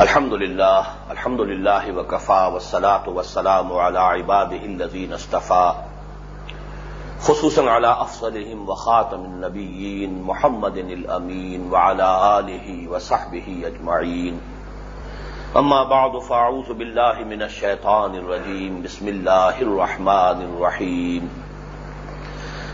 الحمد لله الحمد لله وكفى والصلاة والسلام على عباده الذين اصطفى خصوصا على أفضلهم وخاتم النبيين محمد الأمين وعلى آله وصحبه أجمعين أما بعد فأعوذ بالله من الشيطان الرجيم بسم الله الرحمن الرحيم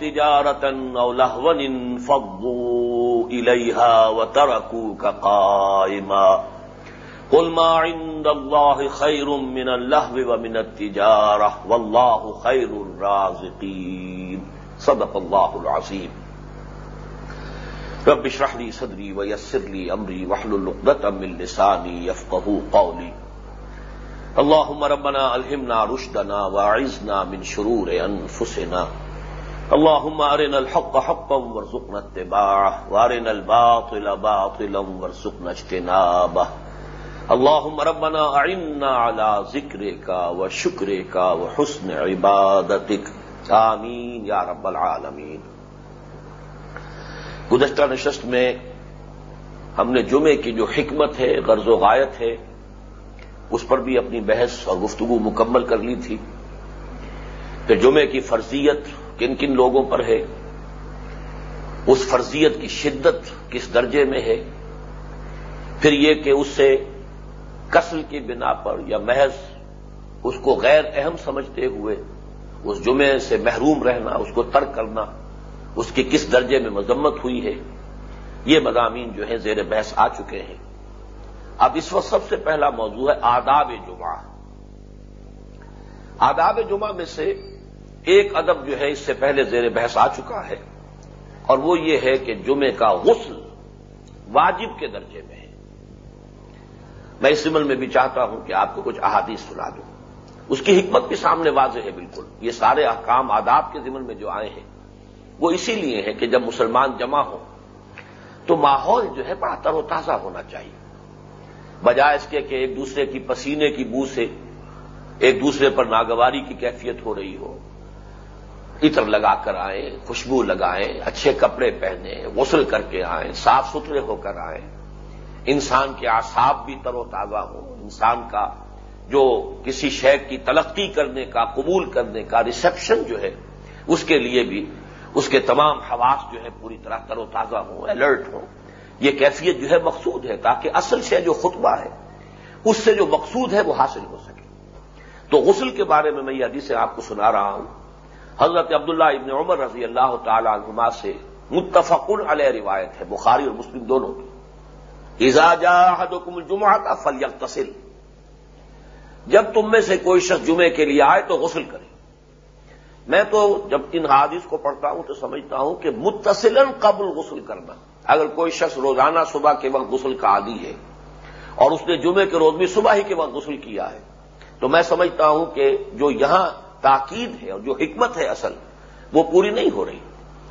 تِجَارَةً أَوْ لَهْوًا انفضوا إِلَيْهَا وَتَرَكُوكَ قَائِمًا قُلْ مَا عِندَ اللَّهِ خَيْرٌ مِّنَ اللَّهْوِ وَمِنَ التِّجَارَةِ وَاللَّهُ خَيْرُ الرَّازِقِينَ صدق الله العظيم رب اشرح لي صدري ويسر لي أمري واحلل عقدة من لساني يفقهوا قولي اللهم ربنا الهمنا رشدنا واعذنا من شرور انفسنا اللهم ارنا الحق حقا وارزقنا اتباعه وارنا الباطل باطلا وارزقنا اجتنابه. اللهم ربنا اعنا على ذكرك وشكرك وحسن عبادتك. آمین یا رب العالمین گزشتہ نشست میں ہم نے جمعے کی جو حکمت ہے، غرض و غایت ہے اس پر بھی اپنی بحث اور گفتگو مکمل کر لی تھی کہ جمعے کی فرضیت کن کن لوگوں پر ہے، اس فرضیت کی شدت کس درجے میں ہے، پھر یہ کہ اس سے قسل کی بنا پر یا محض اس کو غیر اہم سمجھتے ہوئے اس جمعے سے محروم رہنا، اس کو ترک کرنا اس کی کس درجے میں مذمت ہوئی ہے، یہ مضامین جو ہیں زیر بحث آ چکے ہیں۔ اب اس وقت سب سے پہلا موضوع ہے آداب جمعہ۔ آداب جمعہ میں سے ایک ادب جو ہے اس سے پہلے زیر بحث آ چکا ہے، اور وہ یہ ہے کہ جمعے کا غسل واجب کے درجے میں ہے۔ میں اس عمل میں بھی چاہتا ہوں کہ آپ کو کچھ احادیث سنا دوں۔ اس کی حکمت بھی سامنے واضح ہے بالکل۔ یہ سارے احکام آداب کے ذمن میں جو آئے ہیں، وہ اسی لیے ہیں کہ جب مسلمان جمع ہوں، تو ماحول جو ہے بڑا تر و تازہ ہونا چاہیے۔ بجائے اس کے کہ ایک دوسرے کی پسینے کی بو سے ایک دوسرے پر ناگواری کی کیفیت ہو رہی ہو، عطر لگا کر آئیں، خوشبو لگائیں، اچھے کپڑے پہنیں، غسل کر کے آئیں، صاف ستھرے ہو کر آئیں۔ انسان کے آساب بھی تر و تازہ ہوں۔ انسان کا جو کسی شے کی تلقی کرنے کا، قبول کرنے کا ریسپشن جو ہے، اس کے لیے بھی اس کے تمام حواس جو ہے پوری طرح تر و تازہ ہوں الرٹ ہوں۔ یہ کیفیت جو ہے مقصود ہے تاکہ اصل سے جو خطبہ ہے، اس سے جو مقصود ہے وہ حاصل ہو سکے۔ تو غسل کے بارے میں میں یہ حدیث آپ کو سنا رہا ہوں۔ حضرت عبداللہ ابن عمر رضی اللہ تعالی عنہما سے متفق علیہ روایت ہے، بخاری اور مسلم دونوں کی۔ اجازا حدم الجمہ کا فل تسل جب تم میں سے کوئی شخص جمعے کے لیے آئے تو غسل کرے۔ میں تو جب ان حادث کو پڑھتا ہوں تو سمجھتا ہوں کہ متصل قبل غسل کرنا۔ اگر کوئی شخص روزانہ صبح کے وقت غسل کا عادی ہے اور اس نے جمعے کے روز بھی صبح ہی کے وقت غسل کیا ہے، تو میں سمجھتا ہوں کہ جو یہاں تاکید ہے اور جو حکمت ہے اصل، وہ پوری نہیں ہو رہی۔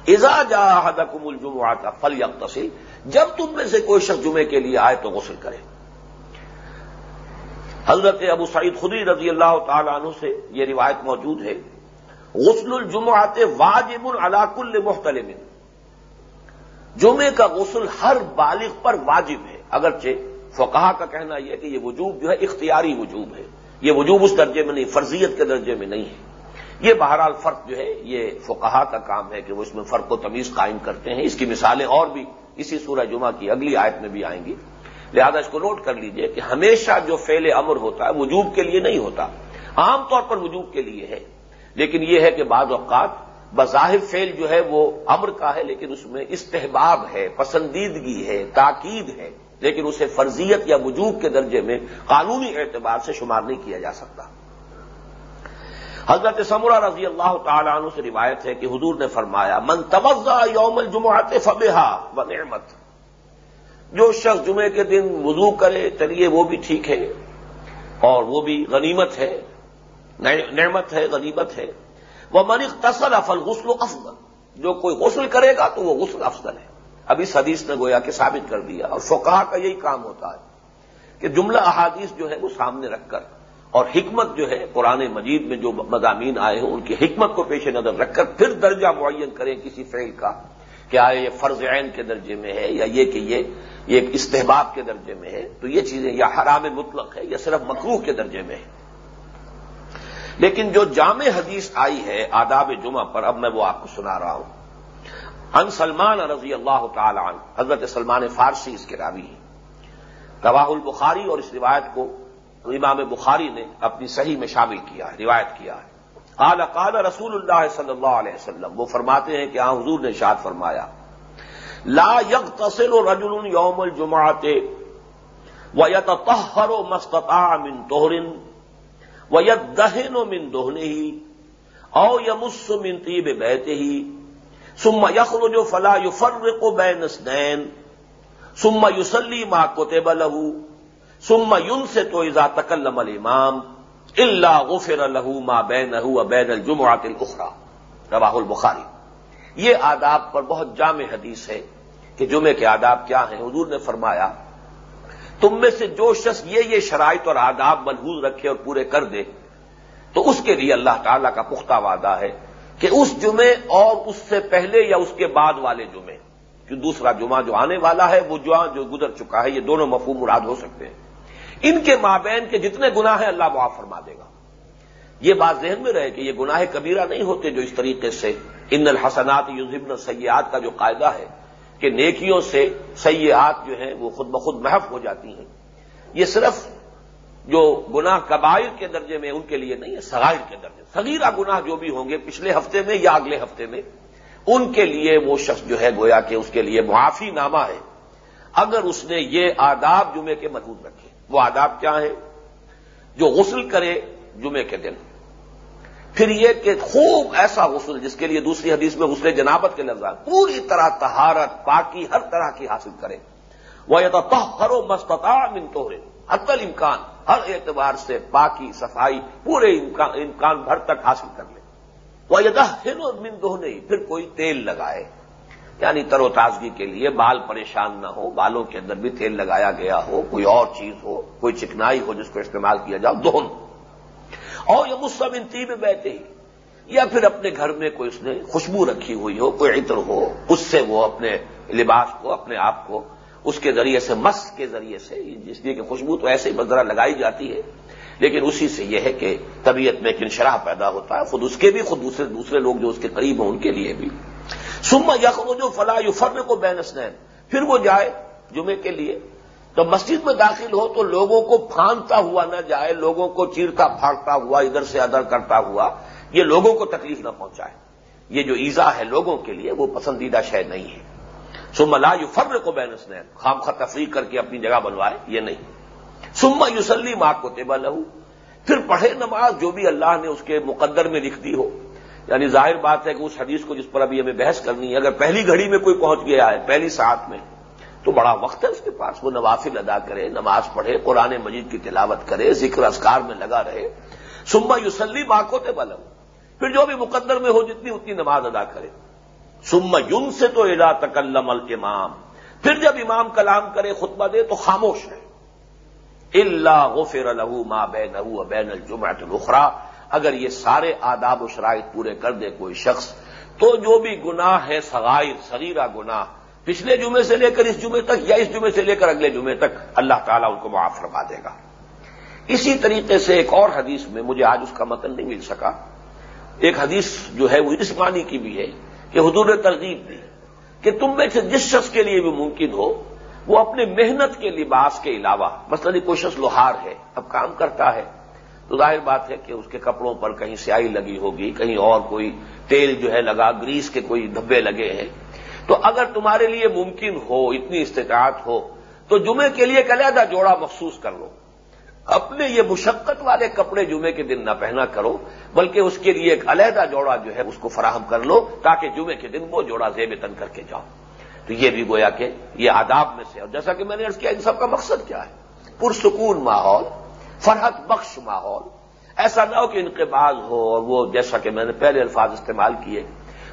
ازا جا حدکم الجمعہ کا فل یکتصل جب تم میں سے کوئی شخص جمعے کے لیے آئے تو غسل کرے۔ حضرت ابو سعید خدی رضی اللہ تعالی عنہ سے یہ روایت موجود ہے، غسل الجمعات واجب العلاق المحتلم جمعے کا غسل ہر بالغ پر واجب ہے۔ اگرچہ فقہ کا کہنا یہ کہ یہ وجوب جو ہے اختیاری وجوب ہے۔ یہ وجوب اس درجے میں نہیں، فرضیت کے درجے میں نہیں ہے۔ یہ بہرحال فرق جو ہے، یہ فقہا کا کام ہے کہ وہ اس میں فرق و تمیز قائم کرتے ہیں۔ اس کی مثالیں اور بھی اسی سورہ جمعہ کی اگلی آیت میں بھی آئیں گی۔ لہذا اس کو نوٹ کر لیجیے کہ ہمیشہ جو فیل امر ہوتا ہے، وجوب کے لیے نہیں ہوتا۔ عام طور پر وجوب کے لیے ہے۔ لیکن یہ ہے کہ بعض اوقات بظاہر فیل جو ہے وہ امر کا ہے، لیکن اس میں استحباب ہے، پسندیدگی ہے، تاکید ہے، لیکن اسے فرضیت یا وجوب کے درجے میں قانونی اعتبار سے شمار نہیں کیا جا سکتا۔ حضرت سمرہ رضی اللہ تعالی عنہ سے روایت ہے کہ حضور نے فرمایا، من توزہ یوم الجمعات فبہا و نعمت. جو شخص جمعے کے دن وضو کرے، چلیے، وہ بھی ٹھیک ہے اور وہ بھی غنیمت ہے، نعمت ہے، غنیمت ہے۔ وہ من تصل افل غسل و افضل جو کوئی غسل کرے گا تو وہ غسل افضل ہے۔ اب اس حدیث نے گویا کہ ثابت کر دیا اور فقہ کا یہی کام ہوتا ہے کہ جملہ احادیث جو ہے وہ سامنے رکھ کر اور حکمت جو ہے قرآن مجید میں جو مضامین آئے ہیں، ان کی حکمت کو پیش نظر رکھ کر پھر درجہ معین کریں کسی فعل کا کیا یہ فرض عین کے درجے میں ہے یا یہ کہ یہ ایک استحباب کے درجے میں ہے۔ تو یہ چیزیں یا حرام مطلق ہے یا صرف مکروح کے درجے میں ہے۔ لیکن جو جامع حدیث آئی ہے آداب جمعہ پر، اب میں وہ آپ کو سنا رہا ہوں۔ ان سلمان رضی اللہ تعالی عنہ، حضرت سلمان فارسی اس کے راوی ہیں۔ گواہ البخاری اور اس روایت کو امام بخاری نے اپنی صحیح میں شامل کیا ہے، روایت کیا ہے۔ قال قال رسول اللہ صلی اللہ علیہ وسلم، وہ فرماتے ہیں کہ ہاں حضور نے شاد فرمایا، لا یگ تصل و رجل یوم الجماعت و یت تہر و مستطا من توہرن و دہن و من دوہنے ہی او یمس من طیب بہتے ہی سم یخرج فلا یو یفرق بین اسنین سم یوسلی ما کوتب لہو سم یون سے تو ایزا تکلم الامام اللہ غفر لہو ما بین بین الجمعات الاخرى رواہ البخاری یہ آداب پر بہت جامع حدیث ہے کہ جمعے کے آداب کیا ہیں؟ حضور نے فرمایا تم میں سے جو شخص یہ یہ شرائط اور آداب ملحوظ رکھے اور پورے کر دے، تو اس کے لیے اللہ تعالی کا پختہ وعدہ ہے کہ اس جمعے اور اس سے پہلے یا اس کے بعد والے جمعے کہ دوسرا جمعہ جو آنے والا ہے، وہ جمعہ جو گزر چکا ہے، یہ دونوں مفہوم مراد ہو سکتے ہیں۔ ان کے مابین کے جتنے گناہ ہیں، اللہ معاف فرما دے گا۔ یہ بات ذہن میں رہے کہ یہ گناہ کبیرہ نہیں ہوتے جو اس طریقے سے، ان الحسنات یوزبن سیاحت کا جو قاعدہ ہے کہ نیکیوں سے سیاحت جو ہیں وہ خود بخود محف ہو جاتی ہیں۔ یہ صرف جو گناہ کبائر کے درجے میں ان کے لیے نہیں ہے سغائر کے درجے۔ سغیرہ گناہ جو بھی ہوں گے، پچھلے ہفتے میں یا اگلے ہفتے میں، ان کے لیے وہ شخص جو ہے گویا کہ اس کے لیے معافی نامہ ہے۔ اگر اس نے یہ آداب جمعے کے محدود رکھے، وہ آداب کیا ہے؟ جو غسل کرے جمعے کے دن۔ پھر یہ کہ خوب ایسا غسل جس کے لیے دوسری حدیث میں غسل جنابت کے لفظ پوری طرح تہارت پاکی ہر طرح کی حاصل کرے۔ وہ یہ تو ہر و مستطا حتل امکان ہر اعتبار سے پاکی، صفائی، پورے امکان بھر تک حاصل کر لے۔ وہ ہن اور من دو نہیں پھر کوئی تیل لگائے۔ یعنی تر و تازگی کے لیے بال پریشان نہ ہو، بالوں کے اندر بھی تیل لگایا گیا ہو، کوئی اور چیز ہو، کوئی چکنائی ہو جس کو استعمال کیا جاؤ دہن۔ اور یہ مسلم انتی میں بیٹھے ہی یا پھر اپنے گھر میں کوئی اس نے خوشبو رکھی ہوئی ہو، کوئی عطر ہو، اس سے وہ اپنے لباس کو، اپنے آپ کو، اس کے ذریعے سے، مس کے ذریعے سے، جس لیے کہ خوشبو تو ایسے ہی بذرا لگائی جاتی ہے، لیکن اسی سے یہ ہے کہ طبیعت میں ایک انشراح پیدا ہوتا ہے، خود اس کے بھی، خود دوسرے دوسرے لوگ جو اس کے قریب ہیں ان کے لیے بھی۔ سما یخرو جو فلاح یو فر کو بین اسنین پھر وہ جائے جمعے کے لیے تو مسجد میں داخل ہو تو لوگوں کو پھانتا ہوا نہ جائے، لوگوں کو چیرتا پھاڑتا ہوا، ادھر سے ادھر کرتا ہوا، یہ لوگوں کو تکلیف نہ پہنچائے۔ یہ جو ایزا ہے لوگوں کے لیے، وہ پسندیدہ شے نہیں ہے۔ سما لا یو فر کو بین اسنین خام خا تفریح کر کے اپنی جگہ بنوائے، یہ نہیں۔ سما یوسلی ماں کو تیبا لہو۔ پھر پڑھے نماز جو بھی اللہ نے اس کے مقدر میں لکھ دی ہو۔ یعنی ظاہر بات ہے کہ اس حدیث کو جس پر ابھی ہمیں بحث کرنی ہے، اگر پہلی گھڑی میں کوئی پہنچ گیا ہے، پہلی ساتھ میں تو بڑا وقت ہے اس کے پاس، وہ نوافل ادا کرے، نماز پڑھے، قرآن مجید کی تلاوت کرے، ذکر اسکار میں لگا رہے۔ سما یوسلی ماکو تے بلم پھر جو بھی مقدر میں ہو جتنی اتنی نماز ادا کرے۔ سما یون سے تو ادا تکلم الامام۔ پھر جب امام کلام کرے، خطبہ دے تو خاموش ہے اللہ غفر لہو ماں بین بین الجمعۃ الاخرى اگر یہ سارے آداب و شرائط پورے کر دے کوئی شخص، تو جو بھی گناہ ہے سغائر صغیرہ گناہ پچھلے جمعے سے لے کر اس جمعے تک یا اس جمعے سے لے کر اگلے جمعے تک اللہ تعالیٰ ان کو معاف فرما دے گا۔ اسی طریقے سے ایک اور حدیث میں مجھے آج اس کا متن نہیں مل سکا۔ ایک حدیث جو ہے وہ اس معنی کی بھی ہے کہ حضور نے ترغیب دی کہ تم میں سے جس شخص کے لیے بھی ممکن ہو، وہ اپنے محنت کے لباس کے علاوہ، مثلاً کوئی شخص لوہار ہے، اب کام کرتا ہے، تو ظاہر بات ہے کہ اس کے کپڑوں پر کہیں سیاہی لگی ہوگی، کہیں اور کوئی تیل جو ہے لگا، گریس کے کوئی دھبے لگے ہیں۔ تو اگر تمہارے لیے ممکن ہو، اتنی استطاعت ہو، تو جمعے کے لیے ایک علیحدہ جوڑا مخصوص کر لو۔ اپنے یہ مشقت والے کپڑے جمعے کے دن نہ پہنا کرو، بلکہ اس کے لیے ایک علیحدہ جوڑا جو ہے، اس کو فراہم کر لو، تاکہ جمعے کے دن وہ جوڑا زیب تن کر کے جاؤ۔ تو یہ بھی گویا کہ یہ آداب میں سے اور جیسا کہ میں نے کیا، ان سب کا مقصد کیا ہے؟ پرسکون ماحول، فرحت بخش ماحول۔ ایسا نہ ہو کہ انقباز ہو اور وہ، جیسا کہ میں نے پہلے الفاظ استعمال کیے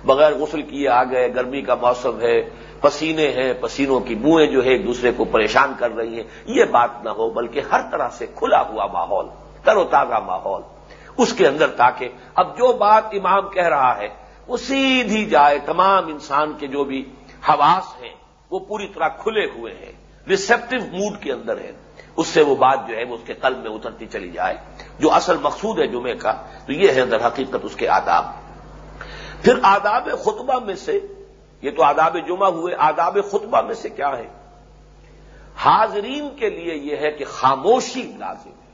بغیر غسل کیے آ گئے، گرمی کا موسم ہے، پسینے ہیں، پسینوں کی بوئیں جو ہے ایک دوسرے کو پریشان کر رہی ہیں۔ یہ بات نہ ہو، بلکہ ہر طرح سے کھلا ہوا ماحول، تر و تازہ ماحول، اس کے اندر تاکہ اب جو بات امام کہہ رہا ہے، وہ سیدھی جائے، تمام انسان کے جو بھی حواس ہیں، وہ پوری طرح کھلے ہوئے ہیں ریسپٹو موڈ کے اندر ہے اس سے وہ بات جو ہے، وہ اس کے قلب میں اترتی چلی جائے۔ جو اصل مقصود ہے جمعے کا، تو یہ ہے در حقیقت اس کے آداب۔ پھر آداب خطبہ میں سے، یہ تو آداب جمعہ ہوئے، آداب خطبہ میں سے کیا ہے؟ حاضرین کے لیے یہ ہے کہ خاموشی لازم ہے۔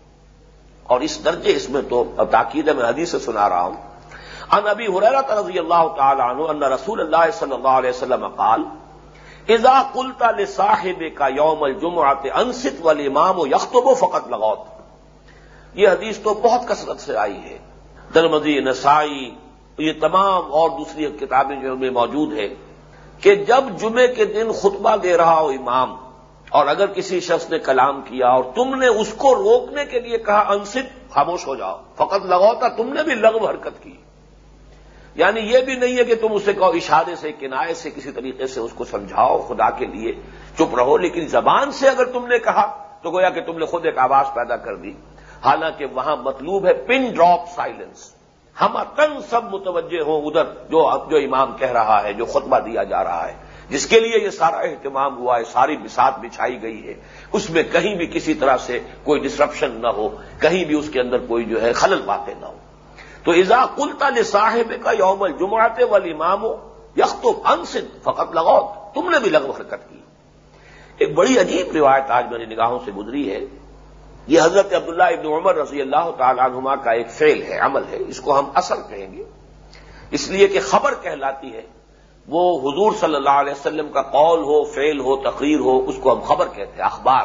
اور اس درجے اس میں تو تاکید میں حدیث سے سنا رہا ہوں۔ ان ابھی حریرت رضی اللہ تعالیٰ عنہ ان رسول اللہ صلی اللہ علیہ وسلم قال، اذا قلت لصاحب کا یوم الجمعات انست والامام یختب و فقط لغوت. یہ حدیث تو بہت کثرت سے آئی ہے۔ درمدی نسائی یہ تمام اور دوسری کتابیں جو میں موجود ہے کہ جب جمعے کے دن خطبہ دے رہا ہو امام اور اگر کسی شخص نے کلام کیا اور تم نے اس کو روکنے کے لیے کہا انست خاموش ہو جاؤ۔ فقط لگاؤ تھا تم نے بھی لغو حرکت کی۔ یعنی یہ بھی نہیں ہے کہ تم اسے کہو، اشارے سے، کنائے سے، کسی طریقے سے اس کو سمجھاؤ، خدا کے لیے چپ رہو۔ لیکن زبان سے اگر تم نے کہا تو گویا کہ تم نے خود ایک آواز پیدا کر دی۔ حالانکہ وہاں مطلوب ہے پن ڈراپ سائلنس۔ ہم تن سب متوجہ ہوں ادھر جو جو امام کہہ رہا ہے، جو خطبہ دیا جا رہا ہے۔ جس کے لیے یہ سارا اہتمام ہوا ہے، ساری بسات بچھائی گئی ہے۔ اس میں کہیں بھی کسی طرح سے کوئی ڈسرپشن نہ ہو، کہیں بھی اس کے اندر کوئی جو ہے خلل باتیں نہ ہو۔ تو ایزا کلتا نے صاحب کا یوم الجمعات والی امام ہو یخ تو فقط لگاؤ تم نے بھی لغو حرکت کی۔ ایک بڑی عجیب روایت آج میری نگاہوں سے گزری ہے۔ یہ حضرت عبداللہ ابن عمر رضی اللہ تعالیٰ عنہما کا ایک فعل ہے، عمل ہے، اس کو ہم اصل کہیں گے۔ اس لیے کہ خبر کہلاتی ہے، وہ حضور صلی اللہ علیہ وسلم کا قول ہو، فعل ہو، تقریر ہو، اس کو ہم خبر کہتے ہیں، اخبار۔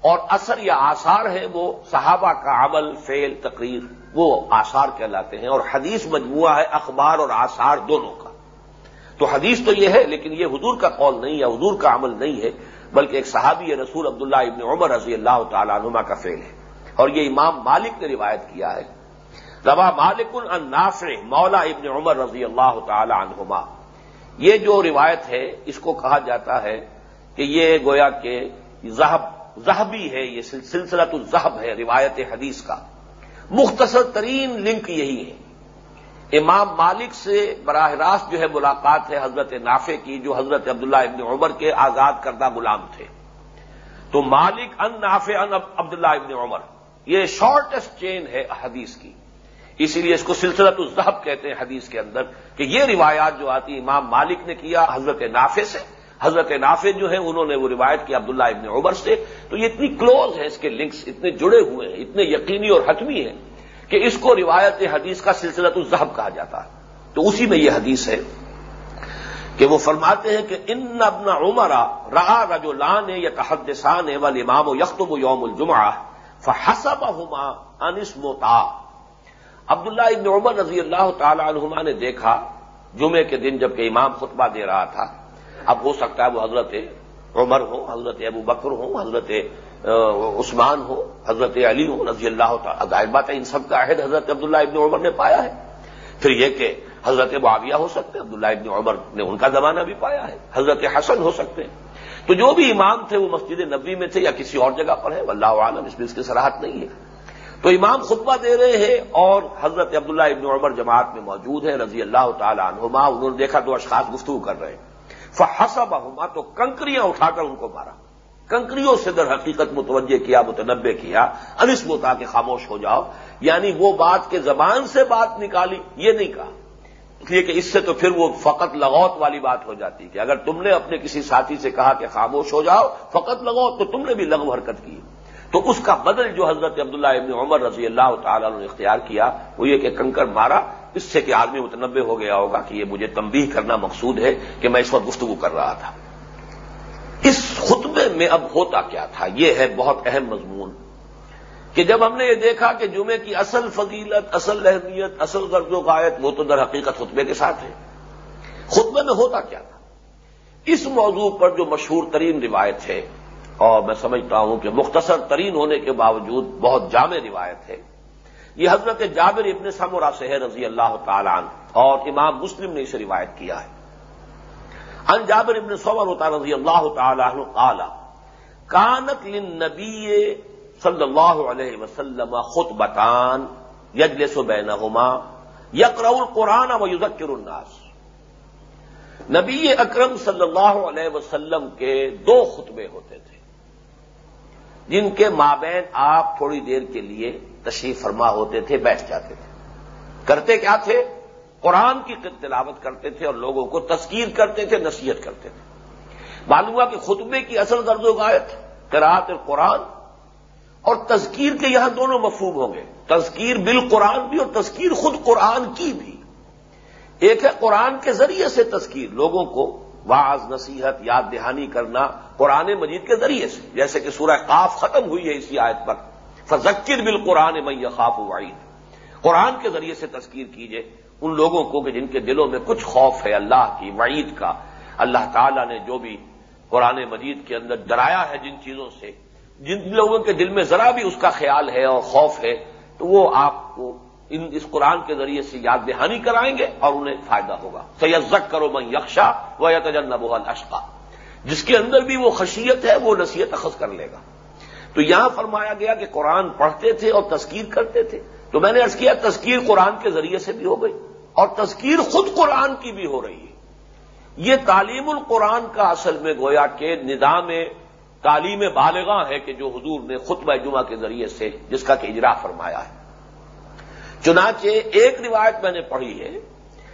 اور اثر یا آثار ہے وہ صحابہ کا عمل، فعل، تقریر، وہ آثار کہلاتے ہیں۔ اور حدیث مجموعہ ہے، اخبار اور آثار دونوں کا۔ تو حدیث تو یہ ہے، لیکن یہ حضور کا قول نہیں ہے حضور کا عمل نہیں ہے۔ بلکہ ایک صحابی رسول عبداللہ ابن عمر رضی اللہ تعالیٰ عنما کا فعل ہے اور یہ امام مالک نے روایت کیا ہے۔ روا مالک النافع مولا ابن عمر رضی اللہ تعالی عنہما۔ یہ جو روایت ہے، اس کو کہا جاتا ہے کہ یہ گویا کہ زہبی ہے، یہ سلسلت الزہب ہے، روایت حدیث کا۔ مختصر ترین لنک یہی ہے۔ امام مالک سے براہ راست جو ہے ملاقات ہے حضرت نافع کی، جو حضرت عبداللہ ابن عمر کے آزاد کردہ غلام تھے۔ تو مالک ان نافع ان عبداللہ ابن عمر، یہ شارٹیسٹ چین ہے حدیث کی۔ اسی لیے اس کو سلسلت الزہب کہتے ہیں حدیث کے اندر کہ یہ روایات جو آتی امام مالک نے کیا حضرت نافع سے، حضرت نافع جو ہیں انہوں نے وہ روایت کی عبداللہ ابن عمر سے۔ تو یہ اتنی کلوز ہے اس کے لنکس اتنے جڑے ہوئے ہیں، اتنے یقینی اور حتمی ہیں۔ کہ اس کو روایت حدیث کا سلسلت الزہب کہا جاتا ہے۔ تو اسی میں یہ حدیث ہے کہ وہ فرماتے ہیں کہ ان ابن عمرا را رجو لان یا تحدسان وال امام و یختب و یوم الجمہ فحسب ہما انس موتا عبداللہ ابن عمر رضی اللہ تعالی عنہما نے دیکھا جمعے کے دن جبکہ امام خطبہ دے رہا تھا۔ اب ہو سکتا ہے وہ حضرت عمر ہو حضرت ابو بکر ہو حضرت عثمان ہو حضرت علی ہو رضی اللہ تعالیٰ، ظاہر بات ہے ان سب کا عہد حضرت عبداللہ ابن عمر نے پایا ہے۔ پھر یہ کہ حضرت معاویہ ہو سکتے، عبداللہ ابن عمر نے ان کا زمانہ بھی پایا ہے، حضرت حسن ہو سکتے۔ ہیں تو جو بھی امام تھے وہ مسجد نبی میں تھے یا کسی اور جگہ پر ہے واللہ عالم اس میں اس کی سراہد نہیں ہے۔ تو امام خطبہ دے رہے ہیں اور حضرت عبداللہ ابن عمر جماعت میں موجود ہے رضی اللہ تعالی عنہما، انہوں نے دیکھا دو اشخاص گفتگو کر رہے ہیں۔ فحسا بہما تو کنکریاں اٹھا کر ان کو مارا۔ کنکریوں سے در حقیقت متوجہ کیا متنبع کیا انس موتا کے خاموش ہو جاؤ۔ یعنی وہ بات کے زبان سے بات نکالی، یہ نہیں کہا۔ اس لیے کہ اس سے تو پھر وہ فقط لغوت والی بات ہو جاتی کہ اگر تم نے اپنے کسی ساتھی سے کہا کہ خاموش ہو جاؤ، فقط لغوت تو تم نے بھی لغو حرکت کی۔ تو اس کا بدل جو حضرت عبداللہ ابن عمر رضی اللہ تعالیٰ نے اختیار کیا، وہ یہ کہ کنکر مارا اس سے کہ آدمی متنوع ہو گیا ہوگا کہ یہ مجھے تنبیہ کرنا مقصود ہے کہ میں اس وقت گفتگو کر رہا تھا۔ اس خطبے میں اب ہوتا کیا تھا؟ یہ ہے بہت اہم مضمون کہ جب ہم نے یہ دیکھا کہ جمعے کی اصل فضیلت، اصل اہمیت، اصل غرض و قائد وہ تو در حقیقت خطبے کے ساتھ ہے۔ خطبے میں ہوتا کیا تھا؟ اس موضوع پر جو مشہور ترین روایت ہے، اور میں سمجھتا ہوں کہ مختصر ترین ہونے کے باوجود بہت جامع روایت ہے یہ حضرت جابر ابن سمورا سے ہے رضی اللہ تعالی عنہ، اور امام مسلم نے اسے روایت کیا ہے۔ ان جابر ابن سمر ہوتا رضی اللہ تعالی عنہ قال، کانت للنبی صلی اللہ علیہ وسلم خطبتان یجلس بینہما، یقرأ القرآن و یذکر الناس۔ نبی اکرم صلی اللہ علیہ وسلم کے دو خطبے ہوتے تھے۔ جن کے مابین آپ تھوڑی دیر کے لیے تشریف فرما ہوتے تھے، بیٹھ جاتے تھے۔ کرتے کیا تھے؟ قرآن کی تلاوت کرتے تھے اور لوگوں کو تذکیر کرتے تھے، نصیحت کرتے تھے۔ معلوم ہوا کہ خطبے کی اصل درد و گایت قرآت قرآن اور تذکیر کے یہاں دونوں مفہوم ہوں گے۔ تذکیر بال قرآن بھی اور تذکیر خود قرآن کی بھی۔ ایک ہے قرآن کے ذریعے سے تذکیر، لوگوں کو بعض نصیحت، یاد دہانی کرنا قرآن مجید کے ذریعے سے، جیسے کہ سورہ قاف ختم ہوئی ہے اسی آیت پر۔ فذکر بال قرآن میں خاف وعید۔ قرآن کے ذریعے سے تذکیر کیجیے ان لوگوں کو کہ جن کے دلوں میں کچھ خوف ہے اللہ کی، وعید کا۔ اللہ تعالیٰ نے جو بھی قرآن مجید کے اندر ڈرایا ہے جن چیزوں سے، جن لوگوں کے دل میں ذرا بھی اس کا خیال ہے اور خوف ہے، تو وہ آپ کو ان اس قرآن کے ذریعے سے یاد دہانی کرائیں گے اور انہیں فائدہ ہوگا۔ سیزک کرو من یکشا و یا تجنب اشقا جس کے اندر بھی وہ خشیت ہے، وہ نصیحت اخذ کر لے گا۔ تو یہاں فرمایا گیا کہ قرآن پڑھتے تھے اور تذکیر کرتے تھے۔ تو میں نے ارض کیا، تذکیر قرآن کے ذریعے سے بھی ہو گئی اور تذکیر خود قرآن کی بھی ہو رہی ہے۔ یہ تعلیم القرآن کا اصل میں گویا کہ نظام تعلیم بالغاں ہے کہ جو حضور نے خطبہ جمعہ کے ذریعے سے، جس کا کہ اجرا فرمایا ہے۔ چنانچہ ایک روایت میں نے پڑھی ہے،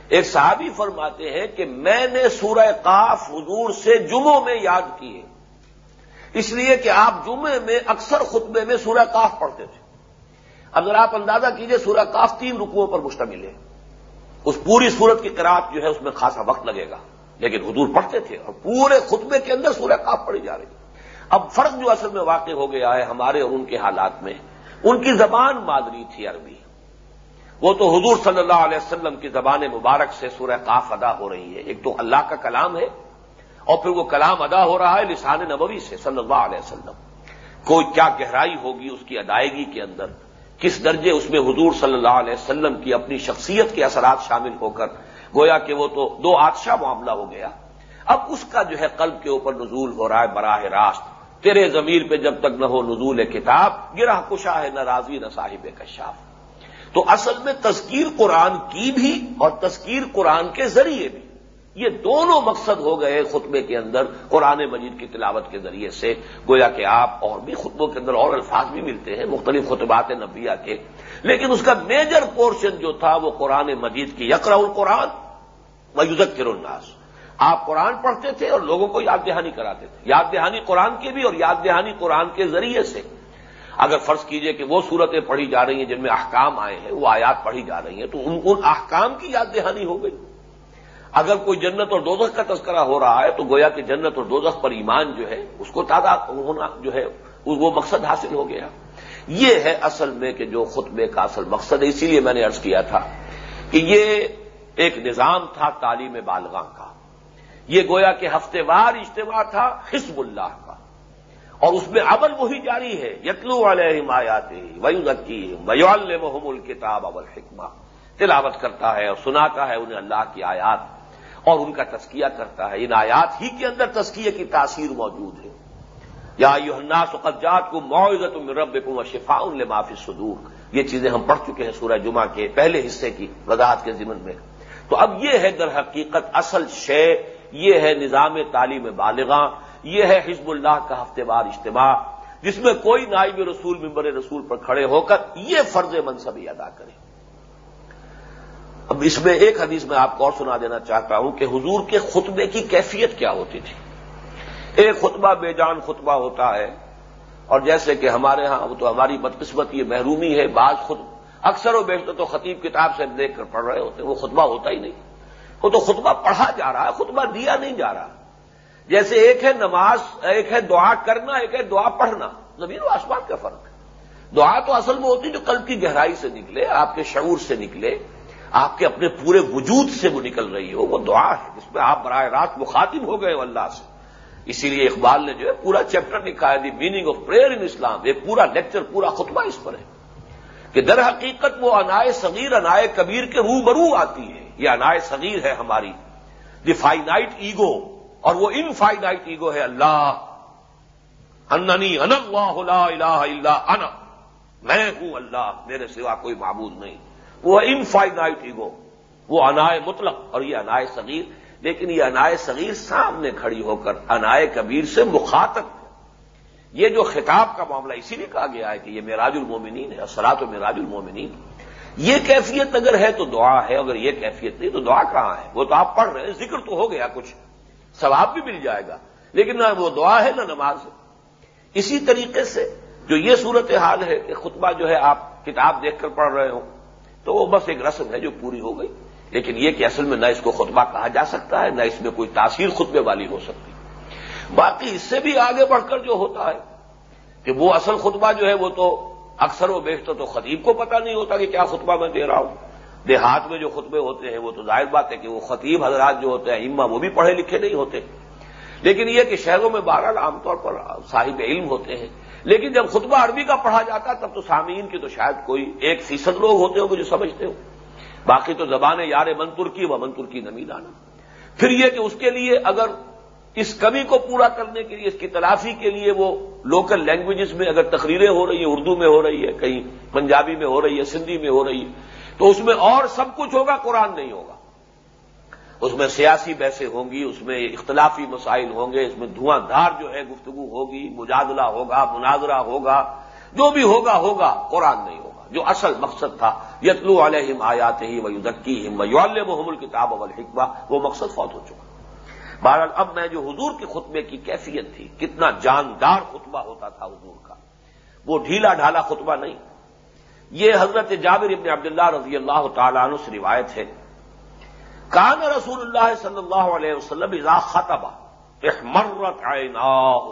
ایک صحابی فرماتے ہیں کہ میں نے سورہ قاف حضور سے جمعوں میں یاد کی ہے اس لیے کہ آپ جمعے میں اکثر خطبے میں سورہ کاف پڑھتے تھے۔ اگر آپ اندازہ کیجیے سورہ کاف تین رکوؤں پر مشتمل ہے۔ اس پوری صورت کی قرآت جو ہے اس میں خاصا وقت لگے گا، لیکن حضور پڑھتے تھے اور پورے خطبے کے اندر سورہ کاف پڑھی جا رہی۔ اب فرق جو اصل میں واقع ہو گیا ہے ہمارے اور ان کے حالات میں، ان کی زبان مادری تھی عربی۔ وہ تو حضور صلی اللہ علیہ وسلم کی زبان مبارک سے سورہ قاف ادا ہو رہی ہے۔ ایک تو اللہ کا کلام ہے اور پھر وہ کلام ادا ہو رہا ہے لسان نبوی سے صلی اللہ علیہ وسلم۔ کوئی کیا گہرائی ہوگی اس کی ادائیگی کے اندر؟ کس درجے اس میں حضور صلی اللہ علیہ وسلم کی اپنی شخصیت کے اثرات شامل ہو کر؟ گویا کہ وہ تو دو آدشاہ معاملہ ہو گیا۔ اب اس کا جو ہے قلب کے اوپر نزول ہو رہا ہے براہ راست۔ تیرے ضمیر پہ جب تک نہ ہو نزول کتاب، گرہ کشا ہے نہ راضی، نہ صاحب کشاف۔ تو اصل میں تذکیر قرآن کی بھی اور تذکیر قرآن کے ذریعے بھی۔ یہ دونوں مقصد ہو گئے خطبے کے اندر، قرآن مجید کی تلاوت کے ذریعے سے۔ گویا کہ آپ اور بھی خطبوں کے اندر اور الفاظ بھی ملتے ہیں مختلف خطبات نبیہ کے۔ لیکن اس کا میجر پورشن جو تھا وہ قرآن مجید کی یکرا القرآن میوزک الناس۔ آپ قرآن پڑھتے تھے اور لوگوں کو یاد دہانی کراتے تھے۔ یاد دہانی قرآن کی بھی اور یاد دہانی قرآن کے ذریعے سے۔ اگر فرض کیجیے کہ وہ صورتیں پڑھی جا رہی ہیں جن میں احکام آئے ہیں، وہ آیات پڑھی جا رہی ہیں، تو ان ان احکام کی یاد دہانی ہو گئی۔ اگر کوئی جنت اور دوزخ کا تذکرہ ہو رہا ہے، تو گویا کہ جنت اور دوزخ پر ایمان جو ہے، اس کو تعداد ہونا جو ہے وہ مقصد حاصل ہو گیا۔ یہ ہے اصل میں کہ جو خطبے کا اصل مقصد ہے، اسی لیے میں نے ارض کیا تھا کہ یہ ایک نظام تھا تعلیم بالغاں کا۔ یہ گویا کہ ہفتے وار اجتماع تھا، حزب اللہ کا۔ اور اس میں عمل وہی جاری ہے۔ یتلو والے آیاتی ویو ذکی ویول محم الکتاب اول حکمہ تلاوت کرتا ہے اور سناتا ہے انہیں اللہ کی آیات اور ان کا تسکیہ کرتا ہے۔ ان آیات ہی کے اندر تسکیے کی تاثیر موجود ہے۔ یا یو سقجات کو معذت رب کو شفا ان معافی صدور یہ چیزیں ہم پڑھ چکے ہیں سورہ جمعہ کے پہلے حصے کی وضاحت کے ضمن میں۔ تو اب یہ ہے در حقیقت اصل شے، یہ ہے نظام تعلیم بالغاں۔ یہ ہے حزب اللہ کا ہفتے وار اجتماع، جس میں کوئی نائب رسول، ممبر رسول پر کھڑے ہو کر یہ فرض منصبی ادا کرے۔ اب اس میں ایک حدیث میں آپ کو اور سنا دینا چاہتا ہوں کہ حضور کے خطبے کی کیفیت کیا ہوتی تھی۔ ایک خطبہ بے جان خطبہ ہوتا ہے، اور جیسے کہ ہمارے ہاں وہ تو ہماری بدقسمت، یہ محرومی ہے، بعض خود اکثر و بیشتر تو خطیب کتاب سے دیکھ کر پڑھ رہے ہوتے ہیں، وہ خطبہ ہوتا ہی نہیں۔ وہ تو خطبہ پڑھا جا رہا ہے، خطبہ دیا نہیں جا رہا۔ جیسے ایک ہے نماز، ایک ہے دعا کرنا، ایک ہے دعا پڑھنا، زمین و آسمان کا فرق ہے۔ دعا تو اصل میں ہوتی جو قلب کی گہرائی سے نکلے، آپ کے شعور سے نکلے، آپ کے اپنے پورے وجود سے وہ نکل رہی ہو، وہ دعا ہے، جس میں آپ براہ راست مخاطب ہو گئے اللہ سے۔ اسی لیے اقبال نے جو ہے پورا چیپٹر لکھا ہے the meaning of prayer in Islam ایک پورا لیکچر پورا خطبہ اس پر ہے۔ کہ در حقیقت وہ انائے صغیر، انائے کبیر کے رو برو آتی ہے۔ یہ انائے صغیر ہے ہماری، دی فائنائٹ ایگو اور وہ ان فائنائٹ ایگو ہے اللہ. اننی ان اللہ لا الہ الا انا. میں ہوں اللہ، میرے سوا کوئی معبود نہیں. وہ ان فائنائٹ ایگو وہ انائے مطلق اور یہ انائے صغیر. لیکن یہ انائے صغیر سامنے کھڑی ہو کر انائے کبیر سے مخاطب. یہ جو خطاب کا معاملہ اسی لیے کہا گیا ہے کہ یہ میراج المومنین ہے سرات و میراج المومنین. یہ کیفیت اگر ہے تو دعا ہے، اگر یہ کیفیت نہیں تو دعا کہاں ہے؟ وہ تو آپ پڑھ رہے ہیں، ذکر تو ہو گیا کچھ۔ ثواب بھی مل جائے گا۔ لیکن نہ وہ دعا ہے، نہ نماز ہے۔ اسی طریقے سے جو یہ صورت حال ہے کہ خطبہ جو ہے، آپ کتاب دیکھ کر پڑھ رہے ہوں، تو وہ بس ایک رسم ہے جو پوری ہو گئی۔ لیکن یہ کہ اصل میں نہ اس کو خطبہ کہا جا سکتا ہے، نہ اس میں کوئی تاثیر خطبے والی ہو سکتی۔ باقی اس سے بھی آگے بڑھ کر جو ہوتا ہے کہ وہ اصل خطبہ جو ہے، وہ تو اکثر و بیشتر تو خطیب کو پتہ نہیں ہوتا کہ کیا خطبہ میں دے رہا ہوں۔ دیہات میں جو خطبے ہوتے ہیں، وہ تو ظاہر بات ہے کہ وہ خطیب حضرات جو ہوتے ہیں اما وہ بھی پڑھے لکھے نہیں ہوتے۔ لیکن یہ کہ شہروں میں بہرحال عام طور پر صاحب علم ہوتے ہیں۔ لیکن جب خطبہ عربی کا پڑھا جاتا تب تو سامعین کی تو شاید کوئی ایک فیصد لوگ ہوتے ہوں جو سمجھتے ہو باقی تو زبان یار من ترکی و من ترکی نمی لانا پھر یہ کہ اس کے لیے اگر اس کمی کو پورا کرنے کے لیے، اس کی تلافی کے لیے وہ لوکل لینگویجز میں اگر تقریریں ہو رہی ہیں، اردو میں ہو رہی ہے، کہیں پنجابی میں ہو رہی ہے، سندھی میں ہو رہی ہے تو اس میں اور سب کچھ ہوگا، قرآن نہیں ہوگا۔ اس میں سیاسی بحثیں ہوں گی، اس میں اختلافی مسائل ہوں گے، اس میں دھواں دھار جو ہے گفتگو ہوگی، مجادلہ ہوگا، مناظرہ ہوگا، جو بھی ہوگا ہوگا، قرآن نہیں ہوگا۔ جو اصل مقصد تھا، یتلو علیہم آیات ہی ویدکی ہم ویول محمل کتاب حکمہ وہ مقصد فوت ہو چکا۔ بہرحال اب میں جو حضور کے خطبے کی کیفیت تھی، کتنا جاندار خطبہ ہوتا تھا حضور کا۔ وہ ڈھیلا ڈھالا خطبہ نہیں۔ یہ حضرت جابر ابن عبداللہ رضی اللہ تعالیٰ عنہ سے روایت ہے۔ کان رسول اللہ صلی اللہ علیہ وسلم اذا خطبہ احمرت عیناہ،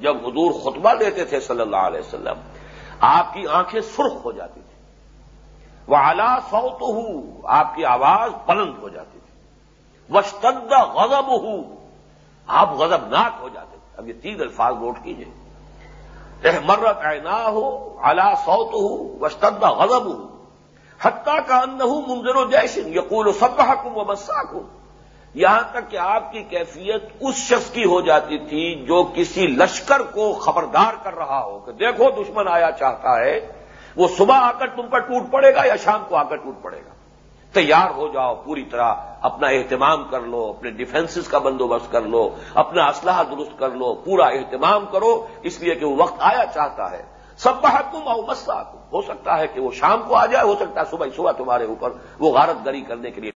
جب حضور خطبہ دیتے تھے صلی اللہ علیہ وسلم، آپ کی آنکھیں سرخ ہو جاتی تھی وہ اعلی سوت آپ کی آواز بلند ہو جاتی تھی۔ وشتد غضب ہوں آپ غضبناک ہو جاتے تھے۔ اب یہ تین الفاظ نوٹ کیجیے احمرت عینا ہو اعلی سوت ہوں وشتد غضب ہوں حتیٰ کا ان منظر و جیشن یقول و سب حکم و مساک یہاں تک کہ آپ کی کیفیت اس شخص کی ہو جاتی تھی جو کسی لشکر کو خبردار کر رہا ہو کہ دیکھو دشمن آیا چاہتا ہے، وہ صبح آ کر تم پر ٹوٹ پڑے گا یا شام کو آ کر ٹوٹ پڑے گا؟ تیار ہو جاؤ، پوری طرح اپنا اہتمام کر لو، اپنے ڈیفنسز کا بندوبست کر لو، اپنا اسلحہ درست کر لو، پورا اہتمام کرو، اس لیے کہ وہ وقت آیا چاہتا ہے۔ سب بحکم او مسا ہو سکتا ہے کہ وہ شام کو آ جائے، ہو سکتا ہے صبح صبح تمہارے اوپر وہ غارت گری کرنے کے لیے۔